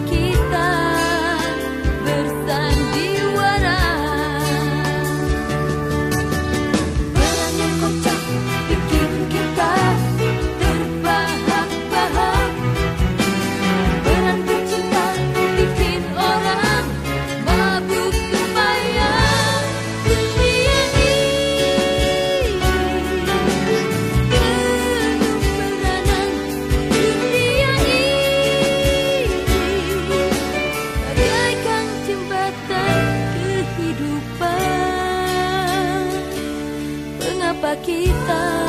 kita bersandiwara kita